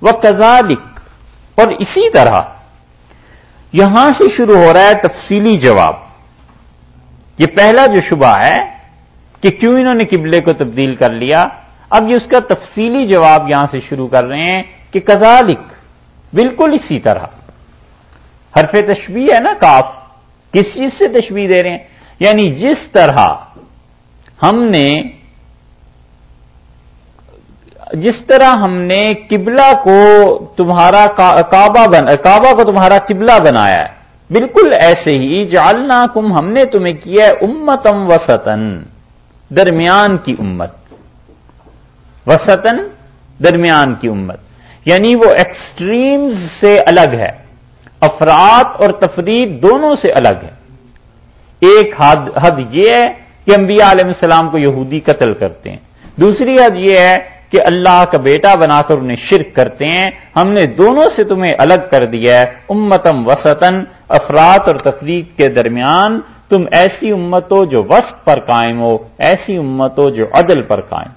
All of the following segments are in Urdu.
وہ کزالک اور اسی طرح یہاں سے شروع ہو رہا ہے تفصیلی جواب۔ یہ پہلا جو شبہ ہے کہ کیوں انہوں نے قبلے کو تبدیل کر لیا، اب یہ اس کا تفصیلی جواب یہاں سے شروع کر رہے ہیں کہ کزالک بالکل اسی طرح۔ حرف تشبیح ہے نا کاف، کس چیز سے تشبیح دے رہے ہیں؟ یعنی جس طرح ہم نے جس طرح ہم نے قبلہ کو تمہارا کعبہ بن کعبہ کو تمہارا قبلہ بنایا ہے۔ بالکل ایسے ہی جالنا کم ہم نے تمہیں کیا ہے امتم وسطن درمیان کی امت۔ وسطن درمیان کی امت۔ یعنی وہ ایکسٹریمز سے الگ ہے۔ افراد اور تفریح دونوں سے الگ ہے۔ ایک حد حد یہ ہے کہ انبیاء علیہ السلام کو یہودی قتل کرتے ہیں۔ دوسری حد یہ ہے کہ اللہ کا بیٹا بنا کر انہیں شرک کرتے ہیں، ہم نے دونوں سے تمہیں الگ کر دیا ہے۔ امتم وسطن افراد اور تفریق کے درمیان تم ایسی امت ہو جو وسط پر قائم ہو، ایسی امت ہو جو عدل پر قائم۔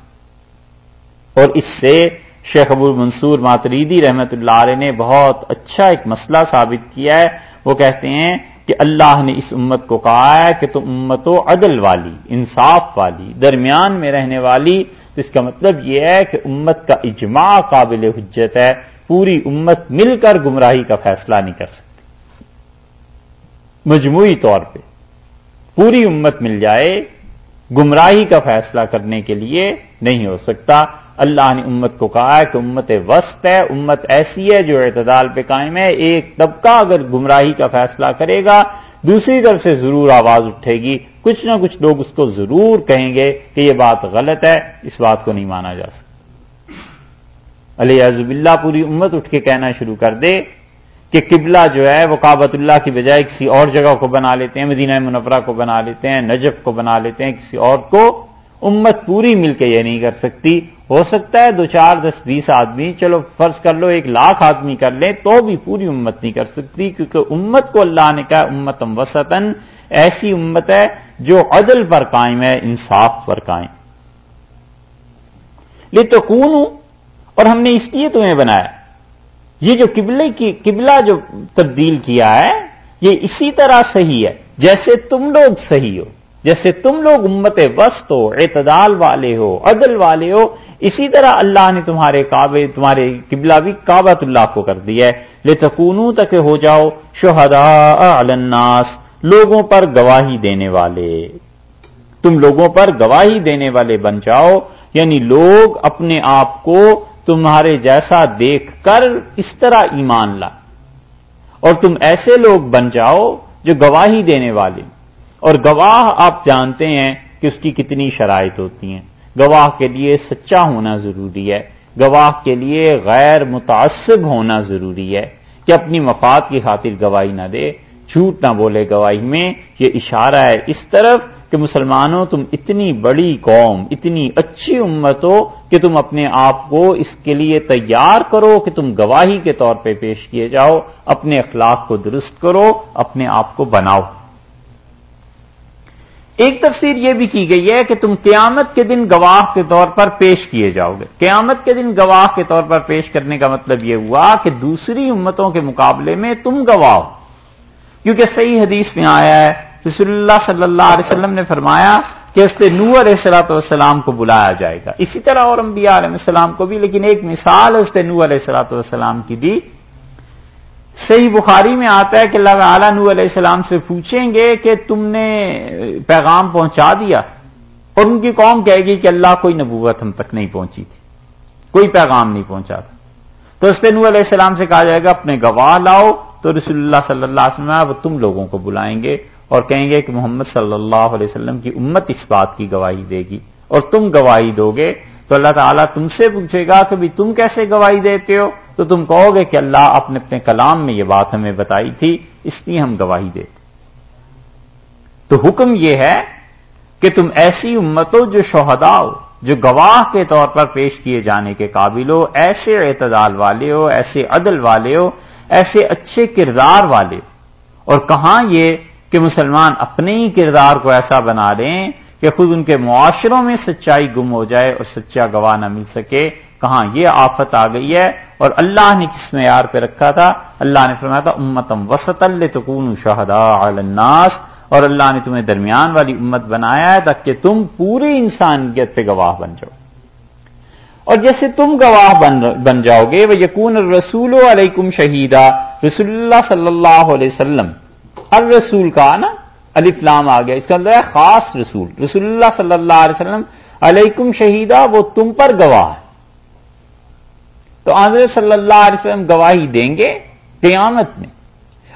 اور اس سے شیخ ابو منصور ماتریدی رحمت اللہ علیہ نے بہت اچھا ایک مسئلہ ثابت کیا ہے۔ وہ کہتے ہیں کہ اللہ نے اس امت کو کہا ہے کہ تم امت و عدل والی، انصاف والی، درمیان میں رہنے والی اس کا مطلب یہ ہے کہ امت کا اجماع قابل حجت ہے، پوری امت مل کر گمراہی کا فیصلہ نہیں کر سکتی۔ مجموعی طور پہ پوری امت مل جائے، گمراہی کا فیصلہ کرنے کے لیے نہیں ہو سکتا۔ اللہ نے امت کو کہا ہے کہ امت وسط ہے، امت ایسی ہے جو اعتدال پہ قائم ہے۔ ایک طبقہ اگر گمراہی کا فیصلہ کرے گا دوسری طرف سے ضرور آواز اٹھے گی۔ کچھ نہ کچھ لوگ اس کو ضرور کہیں گے کہ یہ بات غلط ہے، اس بات کو نہیں مانا جا سکتا۔ علی عزب اللہ پوری امت اٹھ کے کہنا شروع کر دے کہ قبلہ جو ہے وہ کابت اللہ کی بجائے کسی اور جگہ کو بنا لیتے ہیں، مدینہ منورہ کو بنا لیتے ہیں، نجف کو بنا لیتے ہیں کسی اور کو۔ امت پوری مل کے یہ نہیں کر سکتی۔ ہو سکتا ہے، دو چار دس بیس آدمی، چلو فرض کر لو ایک لاکھ آدمی کر لیں تو بھی پوری امت نہیں کر سکتی، کیونکہ امت کو اللہ نے کہا امتم وسطن ایسی امت ہے جو عدل پر قائم ہے، انصاف پر قائم۔ یہ تو کون ہوں اور ہم نے اس لیے تمہیں بنایا۔ یہ جو قبلے کی، قبلہ جو تبدیل کیا ہے، یہ اسی طرح صحیح ہے، جیسے تم لوگ صحیح ہو۔ جیسے تم لوگ امت وسط ہو، اعتدال والے ہو، عدل والے ہو، اسی طرح اللہ نے تمہارے کعبے، تمہارے قبلہ بھی کعبۃ اللہ کو کر دیا ہے۔ لے تکونوں تک ہو جاؤ شہدا الناس، لوگوں پر گواہی دینے والے۔ تم لوگوں پر گواہی دینے والے بن جاؤ یعنی لوگ اپنے آپ کو تمہارے جیسا دیکھ کر اس طرح ایمان لا۔ اور تم ایسے لوگ بن جاؤ جو گواہی دینے والے۔ اور گواہ آپ جانتے ہیں کہ اس کی کتنی شرائط ہوتی ہیں۔ گواہ کے لیے سچا ہونا ضروری ہے۔ گواہ کے لیے غیر متعصب ہونا ضروری ہے کہ اپنی مفاد کی خاطر گواہی نہ دے۔ جھوٹ نہ بولے گواہی میں۔ یہ اشارہ ہے اس طرف کہ مسلمانوں، تم اتنی بڑی قوم، اتنی اچھی امت ہو کہ تم اپنے آپ کو اس کے لیے تیار کرو کہ تم گواہی کے طور پہ پیش کیے جاؤ۔ اپنے اخلاق کو درست کرو، اپنے آپ کو بناؤ۔ ایک تفسیر یہ بھی کی گئی ہے کہ تم قیامت کے دن گواہ کے طور پر پیش کیے جاؤ گے۔ قیامت کے دن گواہ کے طور پر پیش کرنے کا مطلب یہ ہوا کہ دوسری امتوں کے مقابلے میں تم گواہ ہو۔ کیونکہ صحیح حدیث میں آیا ہے، رسول اللہ صلی اللہ علیہ وسلم نے فرمایا کہ اس پہ نور علیہ والسلام کو بلایا جائے گا۔ اسی طرح اور انبیاء علیہ السلام کو بھی، لیکن ایک مثال اس پہ نور علیہ السلاۃ والسلام کی دی۔ صحیح بخاری میں آتا ہے کہ اللہ تعالیٰ نور علیہ السلام سے پوچھیں گے کہ تم نے پیغام پہنچا دیا اور ان کی قوم کہے گی کہ اللہ کوئی نبوت ہم تک نہیں پہنچی تھی، کوئی پیغام نہیں پہنچا تھا۔ تو اس پہ نور علیہ السلام سے کہا جائے گا، اپنے گواہ لاؤ۔ تو رسول اللہ صلی اللہ علیہ وسلم وہ تم لوگوں کو بلائیں گے اور کہیں گے کہ محمد صلی اللہ علیہ وسلم کی امت اس بات کی گواہی دے گی اور تم گواہی دو گے۔ تو اللہ تعالیٰ تم سے پوچھے گا کہ بھی تم کیسے گواہی دیتے ہو؟ تو تم کہو گے کہ اللہ اپنے اپنے کلام میں یہ بات ہمیں بتائی تھی، اس لیے ہم گواہی دیتے۔ تو حکم یہ ہے کہ تم ایسی امت ہو جو شہدا ہو، جو گواہ کے طور پر پیش کیے جانے کے قابل ہو، ایسے اعتدال والے ہو، ایسے عدل والے ہو، ایسے اچھے کردار والے ہو۔ اور کہاں یہ کہ مسلمان اپنے ہی کردار کو ایسا بنا دیں کہ خود ان کے معاشروں میں سچائی گم ہو جائے اور سچا گواہ نہ مل سکے کہاں یہ آفت آ گئی ہے اور اللہ نے کس معیار پہ رکھا تھا؟ اللہ نے فرمایا تھا امتم وسط التکون شہدا الناس اور اللہ نے تمہیں درمیان والی امت بنایا ہے تاکہ تم پوری انسانیت پہ گواہ بن جاؤ۔ اور جیسے تم گواہ بن جاؤ گے وہ یقون رسول علیکم شہیدہ رسول اللہ صلی اللہ علیہ وسلم الرسول کا نا الفلام آ گیا، اس کا اندر ہے خاص رسول۔ رسول اللہ صلی اللہ علیہ وسلم علیکم شہیدہ وہ تم پر گواہ ہے۔ تو آضر صلی اللہ علیہ وسلم گواہی دیں گے قیامت میں۔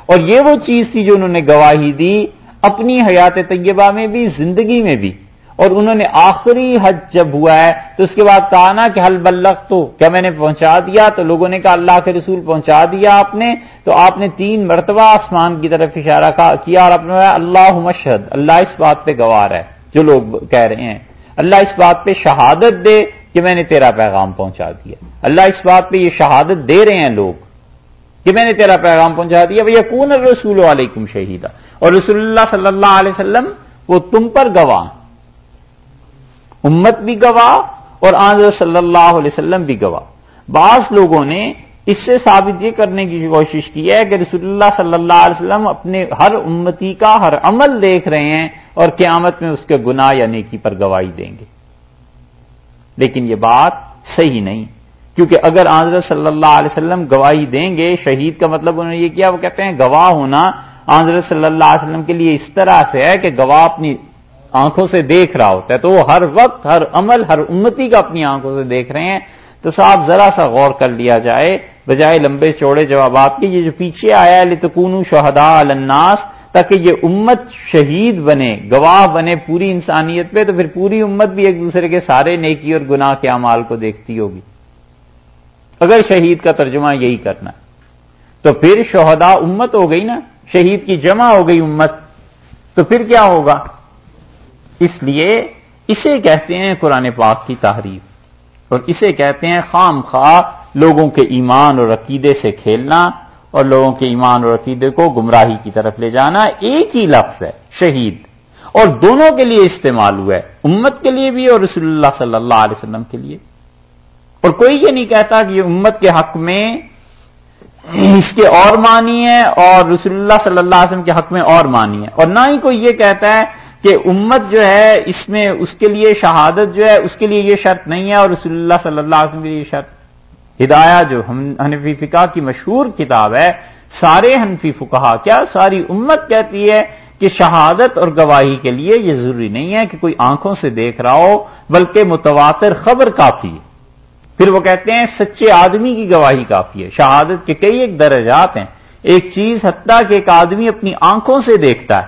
اور یہ وہ چیز تھی جو انہوں نے گواہی دی اپنی حیات طیبہ میں بھی، زندگی میں بھی۔ اور انہوں نے آخری حج جب ہوا ہے تو اس کے بعد کہا نا کہ حل بلغ تو کیا میں نے پہنچا دیا؟ تو لوگوں نے کہا اللہ کے رسول پہنچا دیا آپ نے۔ تو آپ نے تین مرتبہ آسمان کی طرف اشارہ کیا اور اپنے اللہ مشہد اللہ اس بات پہ گوار ہے، جو لوگ کہہ رہے ہیں۔ اللہ اس بات پہ شہادت دے کہ میں نے تیرا پیغام پہنچا دیا۔ اللہ اس بات پہ یہ شہادت دے رہے ہیں لوگ کہ میں نے تیرا پیغام پہنچا دیا۔ بھیا کون رسول علیکم شہیدہ اور رسول اللہ صلی اللہ علیہ وسلم وہ تم پر گواہ امت بھی گواہ اور آج صلی اللہ علیہ وسلم بھی گواہ۔ بعض لوگوں نے اس سے ثابت یہ کرنے کی کوشش کی ہے کہ رسول اللہ صلی اللہ علیہ وسلم اپنے ہر امتی کا ہر عمل دیکھ رہے ہیں اور قیامت میں اس کے گناہ یا نیکی پر گواہی دیں گے۔ لیکن یہ بات صحیح نہیں۔ کیونکہ اگر آضرت صلی اللہ علیہ وسلم گواہی دیں گے، شہید کا مطلب انہوں نے یہ کیا، وہ کہتے ہیں گواہ ہونا آضرت صلی اللہ علیہ وسلم کے لیے اس طرح سے ہے کہ گواہ اپنی آنکھوں سے دیکھ رہا ہوتا ہے۔ تو وہ ہر وقت، ہر عمل، ہر امتی کا اپنی آنکھوں سے دیکھ رہے ہیں۔ تو صاحب ذرا سا غور کر لیا جائے، بجائے لمبے چوڑے جوابات کے، یہ جو پیچھے آیا ہے لتکون شہدا الناس تاکہ یہ امت شہید بنے، گواہ بنے پوری انسانیت پہ، تو پھر پوری امت بھی ایک دوسرے کے سارے نیکی اور گناہ کے امال کو دیکھتی ہوگی۔ اگر شہید کا ترجمہ یہی کرنا تو پھر شہدا امت ہو گئی نا؟ شہید کی جمع ہو گئی امت، تو پھر کیا ہوگا؟ اس لیے اسے کہتے ہیں قرآن پاک کی تحریف، اور اسے کہتے ہیں خام خواہ لوگوں کے ایمان اور عقیدے سے کھیلنا اور لوگوں کے ایمان اور عقیدے کو گمراہی کی طرف لے جانا ایک ہی لفظ ہے، شہید۔ اور دونوں کے لیے استعمال ہوا ہے، امت کے لیے بھی اور رسول اللہ صلی اللہ علیہ وسلم کے لیے۔ اور کوئی یہ نہیں کہتا کہ یہ امت کے حق میں اس کے اور مانی ہے اور رسول اللہ صلی اللہ علیہ وسلم کے حق میں اور مانی ہے اور نہ ہی کوئی یہ کہتا ہے کہ امت جو ہے، اس میں اس کے لیے شہادت جو ہے، اس کے لیے یہ شرط نہیں ہے اور رسول اللہ صلی اللہ علیہ وسلم کے لیے یہ شرط ہدایہ جو حنفی فقہ کی مشہور کتاب ہے، سارے حنفی فکہ کیا ساری امت کہتی ہے کہ شہادت اور گواہی کے لیے یہ ضروری نہیں ہے کہ کوئی آنکھوں سے دیکھ رہا ہو، بلکہ متواتر خبر کافی ہے۔ پھر وہ کہتے ہیں، سچے آدمی کی گواہی کافی ہے۔ شہادت کے کئی ایک درجات ہیں۔ ایک چیز حتیٰ کہ ایک آدمی اپنی آنکھوں سے دیکھتا ہے۔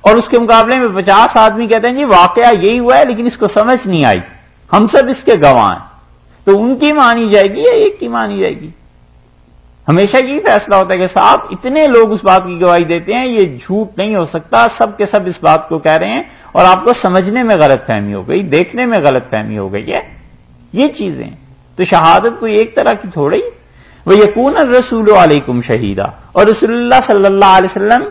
اور اس کے مقابلے میں پچاس آدمی کہتے ہیں جی واقعہ یہی ہوا ہے، لیکن اس کو سمجھ نہیں آئی۔ ہم سب اس کے گواہ ہیں۔ تو ان کی مانی جائے گی یا ایک کی مانی جائے گی؟ ہمیشہ یہی فیصلہ ہوتا ہے کہ صاحب، اتنے لوگ اس بات کی گواہی دیتے ہیں، یہ جھوٹ نہیں ہو سکتا، سب کے سب اس بات کو کہہ رہے ہیں اور آپ کو سمجھنے میں غلط فہمی ہو گئی، دیکھنے میں غلط فہمی ہو گئی ہے۔ یہ چیزیں تو شہادت کوئی ایک طرح کی تھوڑی؟ وہ یقون رسول علیکم شہیدہ اور رسول اللہ صلی اللہ علیہ وسلم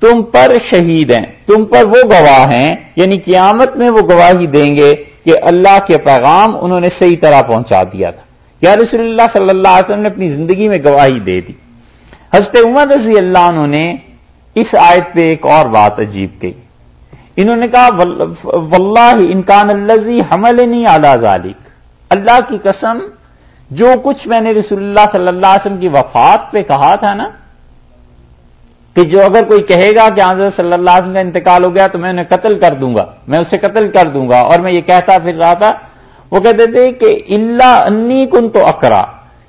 تم پر شہید ہیں، تم پر وہ گواہ ہیں یعنی قیامت میں وہ گواہی دیں گے۔ کہ اللہ کے پیغام انہوں نے صحیح طرح پہنچا دیا تھا۔ یا رسول اللہ صلی اللہ علیہ وسلم نے اپنی زندگی میں گواہی دے دی۔ حضرت عمر رضی اللہ عنہ نے اس آیت پہ ایک اور بات عجیب کہی۔ انہوں نے کہا واللہ انکان الزی حمل نہیں اعلی ذالک۔ اللہ کی قسم، جو کچھ میں نے رسول اللہ صلی اللہ علیہ وسلم کی وفات پہ کہا تھا نا کہ جو اگر کوئی کہے گا کہ حضرت صلی اللہ علیہ وسلم کا انتقال ہو گیا تو میں انہیں قتل کر دوں گا، میں اسے قتل کر دوں گا، اور میں یہ کہتا پھر رہا تھا، وہ کہتے تھے کہ اللہ انی کن تو اکرا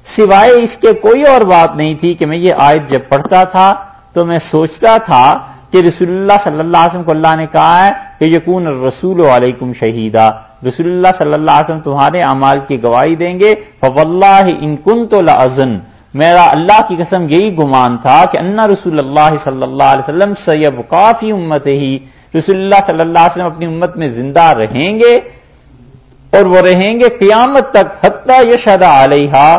سوائے اس کے کوئی اور بات نہیں تھی کہ میں یہ آیت جب پڑھتا تھا تو میں سوچتا تھا کہ رسول اللہ صلی اللہ علیہ وسلم کو اللہ نے کہا ہے کہ یقون رسول علیکم شہیدہ رسول اللہ صلی اللہ علیہ وسلم تمہارے اعمال کی گواہی دیں گے، فواللہ ان کن تو لازن میرا اللہ کی قسم یہی گمان تھا کہ انا رسول اللہ صلی اللہ علیہ وسلم سیب کافی امت ہی، رسول اللہ صلی اللہ علیہ وسلم اپنی امت میں زندہ رہیں گے اور وہ رہیں گے قیامت تک، حتیٰ یشد علیہ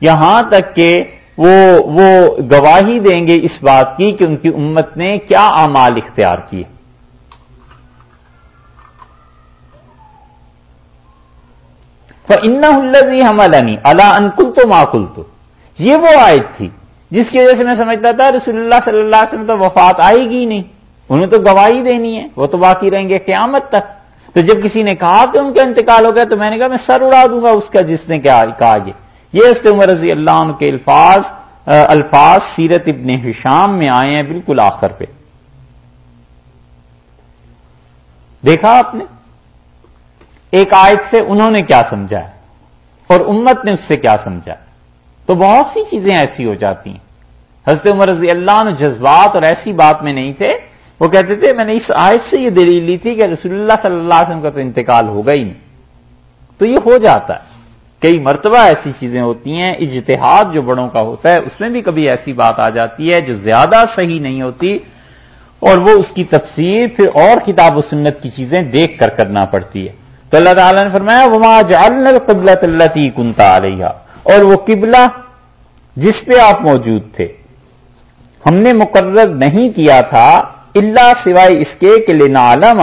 یہاں تک کہ وہ وہ گواہی دیں گے اس بات کی کہ ان کی امت نے کیا اعمال اختیار کیے۔ ان الزی ہم اللہ انکل تو ماکل تو یہ وہ آیت تھی جس کی وجہ سے میں سمجھتا تھا رسول اللہ صلی اللہ علیہ وسلم تو وفات آئے گی نہیں۔ انہیں تو گواہی دینی ہے، وہ تو باقی رہیں گے قیامت تک۔ تو جب کسی نے کہا کہ ان کا انتقال ہو گیا تو میں نے کہا میں سر اڑا دوں گا اس کا جس نے کہا یہ۔ یہ اس عمر رضی اللہ عنہ کے الفاظ الفاظ سیرت ابن حشام میں آئے ہیں بالکل آخر پہ۔ دیکھا آپ نے؟ ایک آیت سے انہوں نے کیا سمجھا اور امت نے اس سے کیا سمجھا تو بہت سی چیزیں ایسی ہو جاتی ہیں۔ حضرت عمر رضی اللہ عنہ جذبات اور ایسی بات میں نہیں تھے۔ وہ کہتے تھے، میں نے اس آیت سے یہ دلیل لی تھی کہ رسول اللہ صلی اللہ علیہ وسلم کا تو انتقال ہوگا ہی نہیں تو یہ ہو جاتا ہے۔ کئی مرتبہ ایسی چیزیں ہوتی ہیں، اجتہاد جو بڑوں کا ہوتا ہے، اس میں بھی کبھی ایسی بات آ جاتی ہے جو زیادہ صحیح نہیں ہوتی۔ اور وہ اس کی تفسیر، پھر اور کتاب و سنت کی چیزیں دیکھ کر کرنا پڑتی ہے۔ تو اللہ تعالیٰ نے فرمایا وہاں جالن قبلت اللہ کنتا علیہ اور وہ قبلہ جس پہ آپ موجود تھے۔ ہم نے مقرر نہیں کیا تھا اللہ سوائے اس کے کہ لینا عالم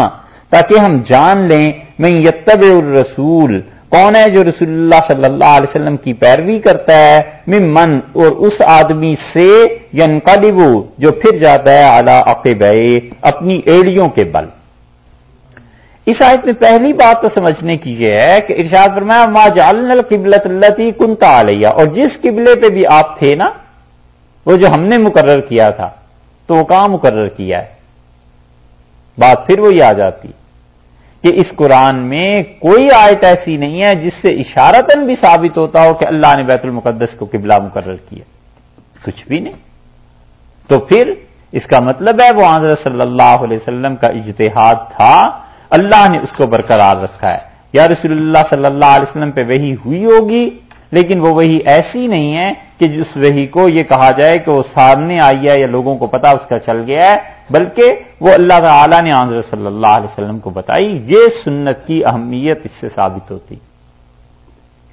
تاکہ ہم جان لیں میں یتب الرسول، کون ہے جو رسول اللہ صلی اللہ علیہ وسلم کی پیروی کرتا ہے من اور اس آدمی سے ینقلبو جو پھر جاتا ہے اعلی عقب اپنی ایڑیوں کے بل۔ اس آیت میں پہلی بات تو سمجھنے کی یہ ہے کہ ارشاد فرمایا، ما جعلنا القبلت اللہ کنتا علیہ اور جس قبلے پہ بھی آپ تھے نا، وہ جو ہم نے مقرر کیا تھا، تو وہ کہاں مقرر کیا ہے؟ بات پھر وہی آ جاتی کہ اس قرآن میں کوئی آیت ایسی نہیں ہے جس سے اشارتن بھی ثابت ہوتا ہو کہ اللہ نے بیت المقدس کو قبلہ مقرر کیا۔ کچھ بھی نہیں۔ تو پھر اس کا مطلب ہے، وہ آضر صلی اللہ علیہ وسلم کا اجتہاد تھا اللہ نے اس کو برقرار رکھا ہے۔ یا رسول اللہ صلی اللہ علیہ وسلم پہ وہی ہوئی ہوگی، لیکن وہ وہی ایسی نہیں ہے کہ جس وہی کو یہ کہا جائے کہ وہ سامنے آئی ہے یا لوگوں کو پتا اس کا چل گیا ہے، بلکہ وہ اللہ تعالی نے آنظر صلی اللہ علیہ وسلم کو بتائی، یہ سنت کی اہمیت اس سے ثابت ہوتی۔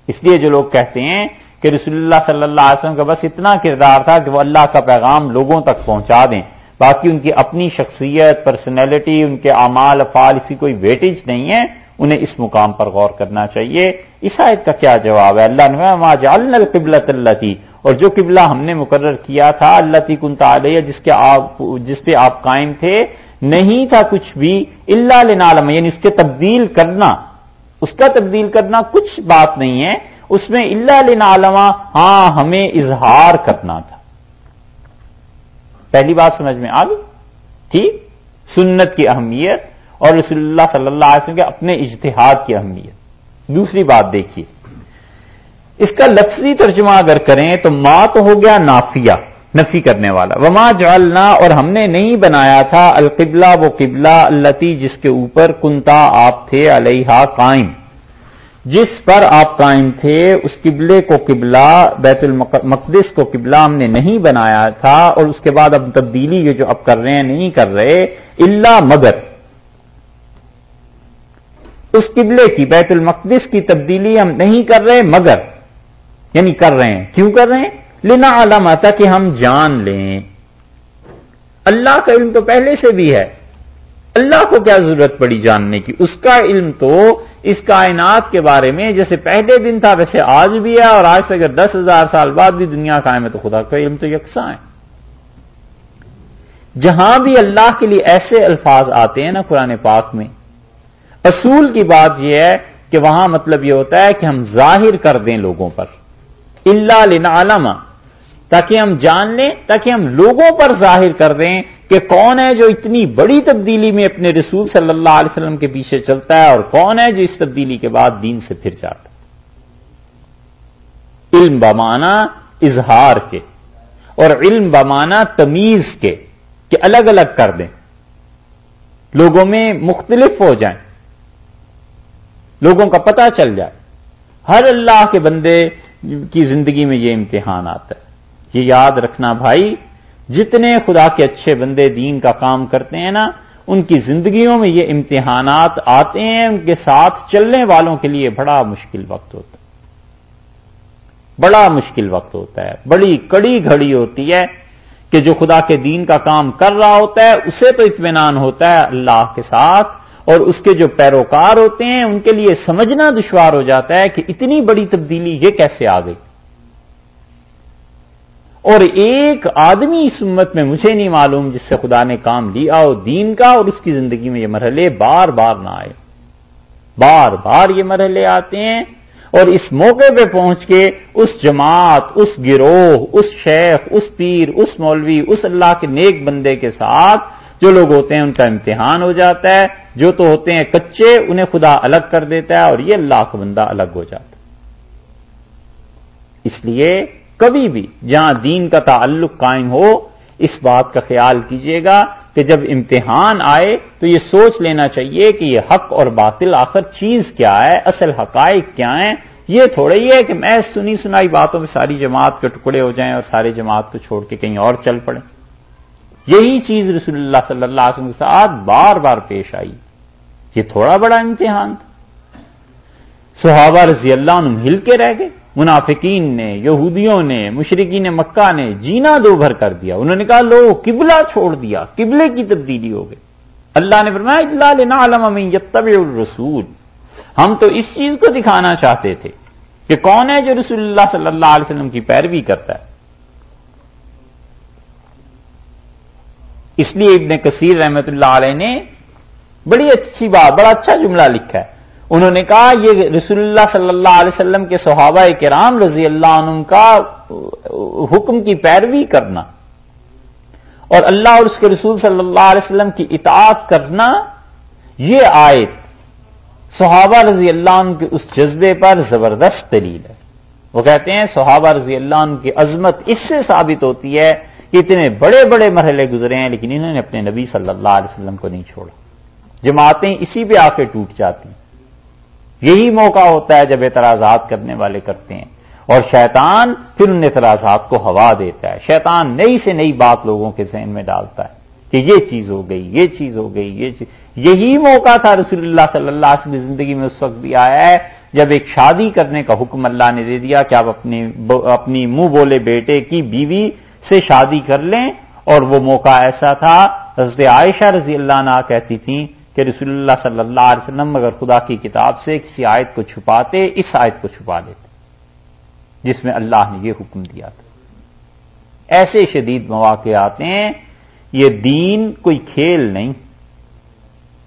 اس لیے جو لوگ کہتے ہیں کہ رسول اللہ صلی اللہ علیہ وسلم کا بس اتنا کردار تھا کہ وہ اللہ کا پیغام لوگوں تک پہنچا دیں۔ باقی ان کی اپنی شخصیت پرسنالٹی ان کے اعمال، افعال، اسی کوئی ویٹیج نہیں ہے، انہیں اس مقام پر غور کرنا چاہیے۔ اس آیت کا کیا جواب ہے؟ اللہ نے جالن القبلت اللہ تھی اور جو قبلہ ہم نے مقرر کیا تھا اللہ تی کنتا علیہ، جس کے آپ، جس پہ آپ قائم تھے، نہیں تھا کچھ بھی اللہ لنالم یعنی اس کے تبدیل کرنا۔ اس کا تبدیل کرنا کچھ بات نہیں ہے، اس میں اللہ لنالما ہاں ہمیں اظہار کرنا تھا۔ پہلی بات سمجھ میں آ گئی؟ ٹھیک؟ سنت کی اہمیت اور رسول اللہ صلی اللہ علیہ وسلم کے اپنے اجتہاد کی اہمیت۔ دوسری بات دیکھیے۔ اس کا لفظی ترجمہ اگر کریں تو ماں تو ہو گیا نافیہ، نفی کرنے والا۔ وما جعلنا اور ہم نے نہیں بنایا تھا القبلہ، وہ قبلہ التی جس کے اوپر کنتا آپ تھے علیہ قائم۔ جس پر آپ قائم تھے، اس قبلے کو قبلہ، بیت المقدس کو قبلہ ہم نے نہیں بنایا تھا، اور اس کے بعد اب تبدیلی یہ جو اب کر رہے ہیں، نہیں کر رہے اللہ مگر اس قبلے کی، بیت المقدس کی تبدیلی ہم نہیں کر رہے، مگر یعنی کر رہے ہیں۔ کیوں کر رہے ہیں؟ لینا علامہ کہ ہم جان لیں۔ اللہ کا علم تو پہلے سے بھی ہے۔ اللہ کو کیا ضرورت پڑی جاننے کی؟ اس کا علم تو اس کائنات کے بارے میں، جیسے پہلے دن تھا، ویسے آج بھی ہے، اور آج سے اگر دس ہزار سال بعد بھی دنیا قائم ہے تو خدا کا علم تو یکساں ہے۔ جہاں بھی اللہ کے لیے ایسے الفاظ آتے ہیں نا قرآن پاک میں، اصول کی بات یہ ہے کہ وہاں مطلب یہ ہوتا ہے کہ ہم ظاہر کر دیں لوگوں پر۔ اللہ لنا علامہ تاکہ ہم جان لیں، تاکہ ہم لوگوں پر ظاہر کر دیں کہ کون ہے جو اتنی بڑی تبدیلی میں اپنے رسول صلی اللہ علیہ وسلم کے پیچھے چلتا ہے اور کون ہے جو اس تبدیلی کے بعد دین سے پھر جاتا علم بمانا اظہار کے اور علم بمانا تمیز کے کہ الگ الگ کر دیں۔ لوگوں میں مختلف ہو جائیں۔ لوگوں کا پتہ چل جائے۔ ہر اللہ کے بندے کی زندگی میں یہ امتحان آتا ہے۔ یہ یاد رکھنا بھائی جتنے خدا کے اچھے بندے دین کا کام کرتے ہیں نا، ان کی زندگیوں میں یہ امتحانات آتے ہیں، ان کے ساتھ چلنے والوں کے لیے بڑا مشکل وقت ہوتا ہے۔ بڑا مشکل وقت ہوتا ہے۔ بڑی کڑی گھڑی ہوتی ہے کہ جو خدا کے دین کا کام کر رہا ہوتا ہے، اسے تو اطمینان ہوتا ہے اللہ کے ساتھ، اور اس کے جو پیروکار ہوتے ہیں، ان کے لیے سمجھنا دشوار ہو جاتا ہے کہ اتنی بڑی تبدیلی یہ کیسے آ گئی؟ اور ایک آدمی اس امت میں مجھے نہیں معلوم جس سے خدا نے کام لیا اور دین کا اور اس کی زندگی میں یہ مرحلے بار بار نہ آئے۔ بار بار یہ مرحلے آتے ہیں اور اس موقع پہ پہنچ کے اس جماعت، اس گروہ، اس شیخ، اس پیر، اس مولوی، اس اللہ کے نیک بندے کے ساتھ جو لوگ ہوتے ہیں ان کا امتحان ہو جاتا ہے، جو تو ہوتے ہیں کچے، انہیں خدا الگ کر دیتا ہے اور یہ اللہ کا بندہ الگ ہو جاتا ہے۔ اس لیے کبھی بھی جہاں دین کا تعلق قائم ہو، اس بات کا خیال کیجیے گا کہ جب امتحان آئے تو یہ سوچ لینا چاہیے کہ یہ حق اور باطل آخر چیز کیا ہے، اصل حقائق کیا ہیں؟ یہ تھوڑا ہی ہے کہ میں سنی سنائی باتوں میں ساری جماعت کے ٹکڑے ہو جائیں اور سارے جماعت کو چھوڑ کے کہیں اور چل پڑیں۔ یہی چیز رسول اللہ صلی اللہ علیہ وسلم کے ساتھ بار بار پیش آئی۔ یہ تھوڑا بڑا امتحان تھا۔ صحابہ رضی اللہ عنہ ہل کے رہ گئے۔ منافقین نے، یہودیوں نے مشرقین مکہ نے جینا دو بھر کر دیا۔ انہوں نے کہا لو قبلہ چھوڑ دیا، قبلے کی تبدیلی ہو گئی۔ اللہ نے فرمایا اللہ لینا عالم یتب الرسول۔ ہم تو اس چیز کو دکھانا چاہتے تھے کہ کون ہے جو رسول اللہ صلی اللہ علیہ وسلم کی پیروی کرتا ہے۔ اس لیے ابن کثیر رحمت اللہ علیہ نے بڑی اچھی بات، بڑا اچھا جملہ لکھا ہے۔ انہوں نے کہا یہ رسول اللہ صلی اللہ علیہ وسلم کے صحابہ کرام رضی اللہ عنہ کا حکم کی پیروی کرنا اور اللہ اور اس کے رسول صلی اللہ علیہ وسلم کی اطاعت کرنا، یہ آیت صحابہ رضی اللہ عنہ کے اس جذبے پر زبردست دلیل ہے۔ وہ کہتے ہیں صحابہ رضی اللہ عنہ کی عظمت اس سے ثابت ہوتی ہے کہ اتنے بڑے بڑے مرحلے گزرے ہیں لیکن انہوں نے اپنے نبی صلی اللہ علیہ وسلم کو نہیں چھوڑا۔ جماعتیں اسی پہ آ کے ٹوٹ جاتی۔ ہیں یہی موقع ہوتا ہے جب اعتراضات کرنے والے کرتے ہیں اور شیطان پھر ان اعتراضات کو ہوا دیتا ہے شیطان نئی سے نئی بات لوگوں کے ذہن میں ڈالتا ہے کہ یہ چیز ہو گئی، یہ چیز ہو گئی، یہ چیز۔ یہی موقع تھا رسول اللہ صلی اللہ علیہ وسلم زندگی میں اس وقت بھی آیا ہے، جب ایک شادی کرنے کا حکم اللہ نے دے دیا کہ آپ اپنی اپنی منہ بولے بیٹے کی بیوی سے شادی کر لیں۔ اور وہ موقع ایسا تھا، حضرت عائشہ رضی اللہ عنہ کہتی تھیں کہ رسول اللہ صلی اللہ علیہ وسلم اگر خدا کی کتاب سے کسی آیت کو چھپاتے، اس آیت کو چھپا دیتے، جس میں اللہ نے یہ حکم دیا تھا۔ ایسے شدید مواقع آتے ہیں، یہ دین کوئی کھیل نہیں۔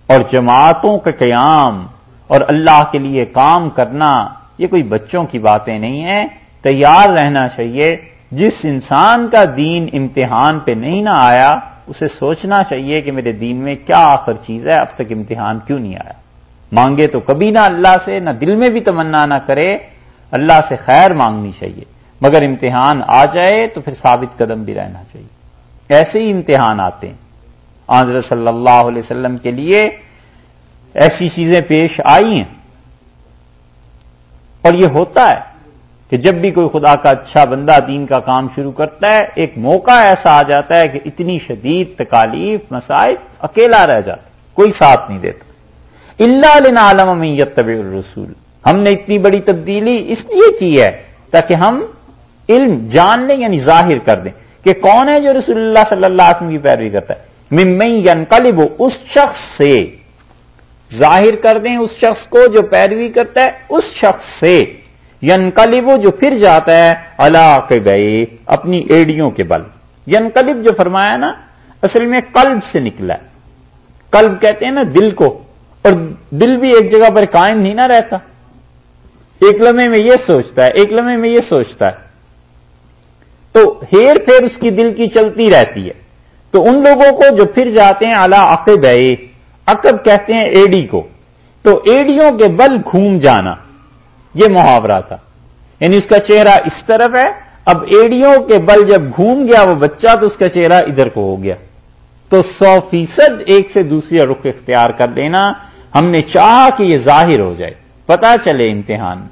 اور جماعتوں کا قیام اور اللہ کے لیے کام کرنا، یہ کوئی بچوں کی باتیں نہیں ہیں۔ تیار رہنا چاہیے۔ جس انسان کا دین امتحان پہ نہیں نہ آیا اسے سوچنا چاہیے کہ میرے دین میں کیا آخر چیز ہے، اب تک امتحان کیوں نہیں آیا؟ مانگے تو کبھی نہ اللہ سے، نہ دل میں بھی تمنا نہ کرے، اللہ سے خیر مانگنی چاہیے۔ مگر امتحان آ جائے تو پھر ثابت قدم بھی رہنا چاہیے۔ ایسے ہی امتحان آتے ہیں۔ آضر صلی اللہ علیہ وسلم کے لیے ایسی چیزیں پیش آئی ہیں۔ اور یہ ہوتا ہے۔ کہ جب بھی کوئی خدا کا اچھا بندہ دین کا کام شروع کرتا ہے، ایک موقع ایسا آ جاتا ہے کہ اتنی شدید تکالیف مسائل اکیلا رہ جاتا کوئی ساتھ نہیں دیتا۔ اللہ علیہ عالم یتب الرسول۔ ہم نے اتنی بڑی تبدیلی اس لیے کی ہے تاکہ ہم علم جان لیں یعنی ظاہر کر دیں کہ کون ہے جو رسول اللہ صلی اللہ علیہ وسلم کی پیروی کرتا ہے۔ ممئی ینقلب اس شخص سے۔ ظاہر کر دیں اس شخص کو جو پیروی کرتا ہے، اس شخص سے۔ ینقلب جو پھر جاتا ہے اللہ کے گئے، اپنی ایڈیوں کے بل۔ ینقلب جو فرمایا نا، اصل میں قلب سے نکلا ہے۔ قلب کہتے ہیں نا، دل کو۔ اور دل بھی ایک جگہ پر قائم نہیں نہ رہتا۔ ایک لمحے میں یہ سوچتا ہے، ایک لمحے میں یہ سوچتا ہے۔ تو ہیر پھیر اس کی دل کی چلتی رہتی ہے۔ تو ان لوگوں کو جو پھر جاتے ہیں اللہ عقب ہے، عقب کہتے ہیں ایڈی کو۔ تو ایڈیوں کے بل گھوم جانا۔ یہ محاورہ تھا۔ یعنی اس کا چہرہ اس طرف ہے، اب ایڈیوں کے بل جب گھوم گیا، وہ بچہ تو اس کا چہرہ ادھر کو ہو گیا۔ تو سو فیصد ایک سے دوسری رخ اختیار کر دینا، ہم نے چاہا کہ یہ ظاہر ہو جائے۔ پتا چلے امتحان۔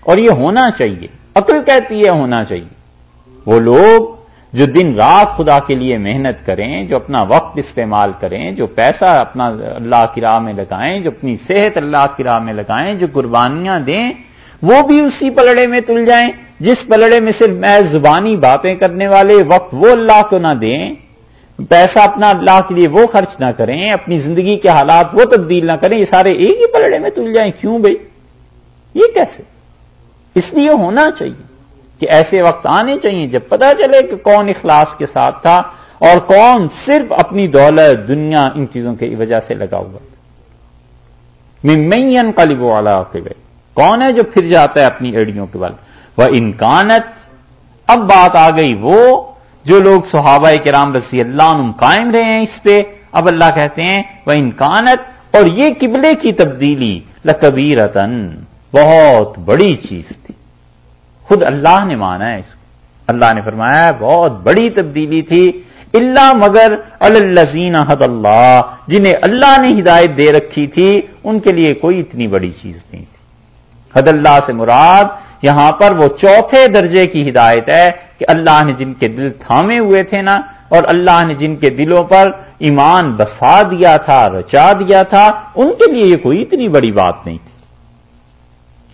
اور یہ ہونا چاہیے۔ عقل کہتی ہے ہونا چاہیے۔ وہ لوگ جو دن رات خدا کے لیے محنت کریں، جو اپنا وقت استعمال کریں، جو پیسہ اپنا اللہ کی راہ میں لگائیں، جو اپنی صحت اللہ کی راہ میں لگائیں، جو قربانیاں دیں، وہ بھی اسی پلڑے میں تل جائیں۔ جس پلڑے میں صرف میں زبانی باتیں کرنے والے وقت وہ اللہ کو نہ دیں، پیسہ اپنا اللہ کے لیے وہ خرچ نہ کریں، اپنی زندگی کے حالات وہ تبدیل نہ کریں، یہ سارے ایک ہی پلڑے میں تل جائیں۔ کیوں بھائی؟ یہ کیسے؟ اس لیے ہونا چاہیے۔ کہ ایسے وقت آنے چاہیے جب پتا چلے کہ کون اخلاص کے ساتھ تھا اور کون صرف اپنی دولت، دنیا، ان چیزوں کی وجہ سے لگا ہوا تھا۔ میں قلب والا کے گئے کون ہے جو پھر جاتا ہے اپنی ایڑیوں کے بل؟ وہ انکانت اب بات آ گئی وہ جو لوگ صحابہ کرام رضی اللہ عنہ قائم رہے ہیں اس پہ۔ اب اللہ کہتے ہیں وہ انکانت اور یہ قبلے کی تبدیلی لکبیرتن بہت بڑی چیز تھی۔ خود اللہ نے مانا ہے اس کو۔ اللہ نے فرمایا بہت بڑی تبدیلی تھی۔ اللہ مگر الزین حد اللہ، جنہیں اللہ نے ہدایت دے رکھی تھی، ان کے لیے کوئی اتنی بڑی چیز نہیں تھی۔ حد اللہ سے مراد، یہاں پر وہ چوتھے درجے کی ہدایت ہے کہ اللہ نے جن کے دل تھامے ہوئے تھے نا، اور اللہ نے جن کے دلوں پر ایمان بسا دیا تھا، رچا دیا تھا، ان کے لیے یہ کوئی اتنی بڑی بات نہیں تھی۔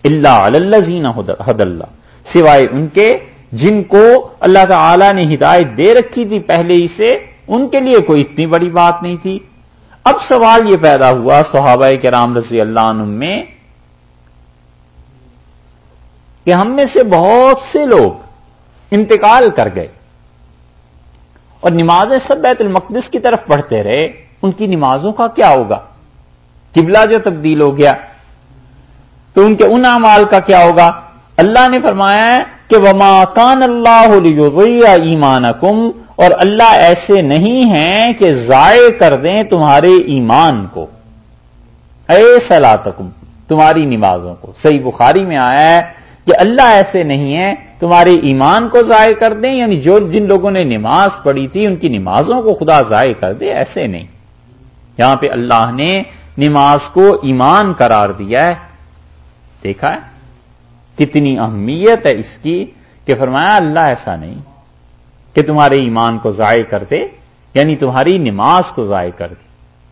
اللہ الزین حد اللہ۔ سوائے ان کے، جن کو اللہ تعالی نے ہدایت دے رکھی تھی پہلے ہی سے، ان کے لیے کوئی اتنی بڑی بات نہیں تھی۔ اب سوال یہ پیدا ہوا صحابہ کے رام رضی اللہ عنہ میں کہ ہم میں سے بہت سے لوگ انتقال کر گئے اور نمازیں سب بیت المقدس کی طرف پڑھتے رہے، ان کی نمازوں کا کیا ہوگا؟ قبلہ جو تبدیل ہو گیا تو ان کے ان اعمال کا کیا ہوگا؟ اللہ نے فرمایا ہے کہ وما کان اللہ ایمان اور اللہ ایسے نہیں ہیں کہ ضائع کر دیں تمہارے ایمان کو۔ اے سلاتکم تمہاری نمازوں کو۔ صحیح بخاری میں آیا ہے کہ اللہ ایسے نہیں ہے تمہارے ایمان کو ضائع کر دیں یعنی جو جن لوگوں نے نماز پڑھی تھی، ان کی نمازوں کو خدا ضائع کر دے، ایسے نہیں۔ یہاں پہ اللہ نے نماز کو ایمان قرار دیا ہے۔ دیکھا ہے؟ کتنی اہمیت ہے اس کی کہ فرمایا اللہ ایسا نہیں کہ تمہارے ایمان کو ضائع کر دے یعنی تمہاری نماز کو ضائع کر دے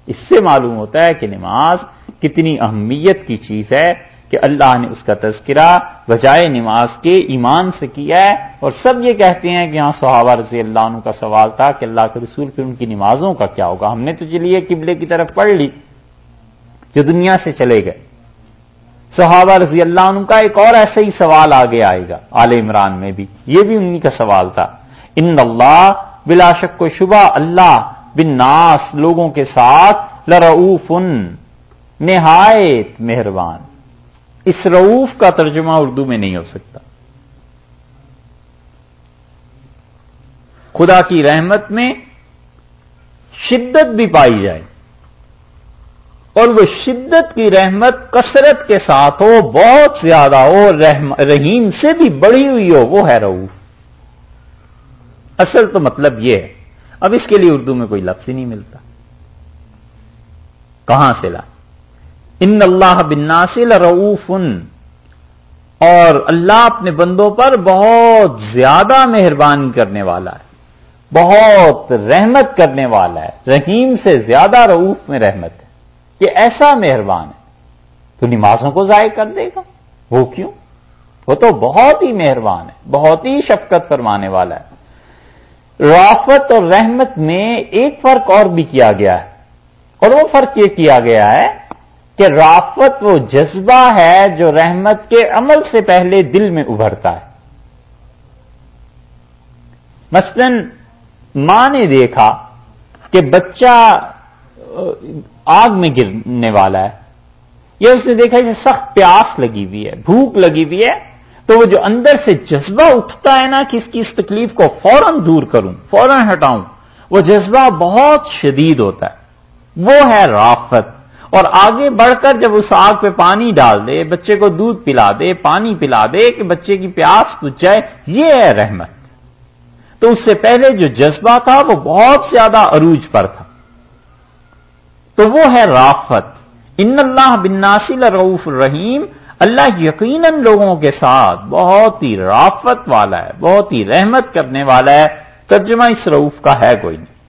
اس سے معلوم ہوتا ہے کہ نماز کتنی اہمیت کی چیز ہے کہ اللہ نے اس کا تذکرہ بجائے نماز کے ایمان سے کیا ہے۔ اور سب یہ کہتے ہیں کہ یہاں صحابہ رضی اللہ عنہ کا سوال تھا کہ اللہ کے رسول پھر ان کی نمازوں کا کیا ہوگا۔ ہم نے تو چلیے قبلے کی طرف پڑھ لی، جو دنیا سے چلے گئے۔ صحابہ رضی اللہ عنہ کا ایک اور ایسا ہی سوال آگے آئے گا، آل عمران میں بھی۔ یہ بھی انہی کا سوال تھا۔ ان اللہ بلا شک و شبہ اللہ بن ناس، لوگوں کے ساتھ لرعوف نہایت مہربان۔ اس رعوف کا ترجمہ اردو میں نہیں ہو سکتا۔ خدا کی رحمت میں شدت بھی پائی جائے۔ اور وہ شدت کی رحمت، کثرت کے ساتھ ہو، بہت زیادہ ہو رحیم سے بھی بڑی ہوئی ہو، وہ ہے رعوف اصل تو مطلب یہ ہے۔ اب اس کے لیے اردو میں کوئی لفظ ہی نہیں ملتا۔ کہاں سے لا ان اللہ بن ناصل رعوف اور اللہ اپنے بندوں پر بہت زیادہ مہربانی کرنے والا ہے۔ بہت رحمت کرنے والا ہے۔ رحیم سے زیادہ رعوف میں رحمت یہ ایسا مہربان ہے۔ تو نمازوں کو ضائع کر دے گا۔ وہ کیوں؟ وہ تو بہت ہی مہربان ہے، بہت ہی شفقت فرمانے والا ہے۔ رافت اور رحمت میں ایک فرق اور بھی کیا گیا ہے۔ اور وہ فرق یہ کیا گیا ہے کہ رافت وہ جذبہ ہے جو رحمت کے عمل سے پہلے دل میں ابھرتا ہے۔ مثلا ماں نے دیکھا کہ بچہ آگ میں گرنے والا ہے۔ یہ اس نے دیکھا جیسے سخت پیاس لگی ہوئی ہے، بھوک لگی ہوئی ہے۔ تو وہ جو اندر سے جذبہ اٹھتا ہے نا کہ اس کی اس تکلیف کو فوراً دور کروں، فوراً ہٹاؤں، وہ جذبہ بہت شدید ہوتا ہے۔ وہ ہے رافت۔ اور آگے بڑھ کر جب اس آگ پہ پانی ڈال دے، بچے کو دودھ پلا دے، پانی پلا دے کہ بچے کی پیاس بج جائے، یہ ہے رحمت۔ تو اس سے پہلے جو جذبہ تھا وہ بہت زیادہ عروج پر تھا۔ تو وہ ہے رافت. ان اللہ بن رعف الرحیم. اللہ یقیناً لوگوں کے ساتھ بہت ہی رافت والا ہے، بہت ہی رحمت کرنے والا ہے. ترجمہ اس روف کا ہے کوئی نہیں.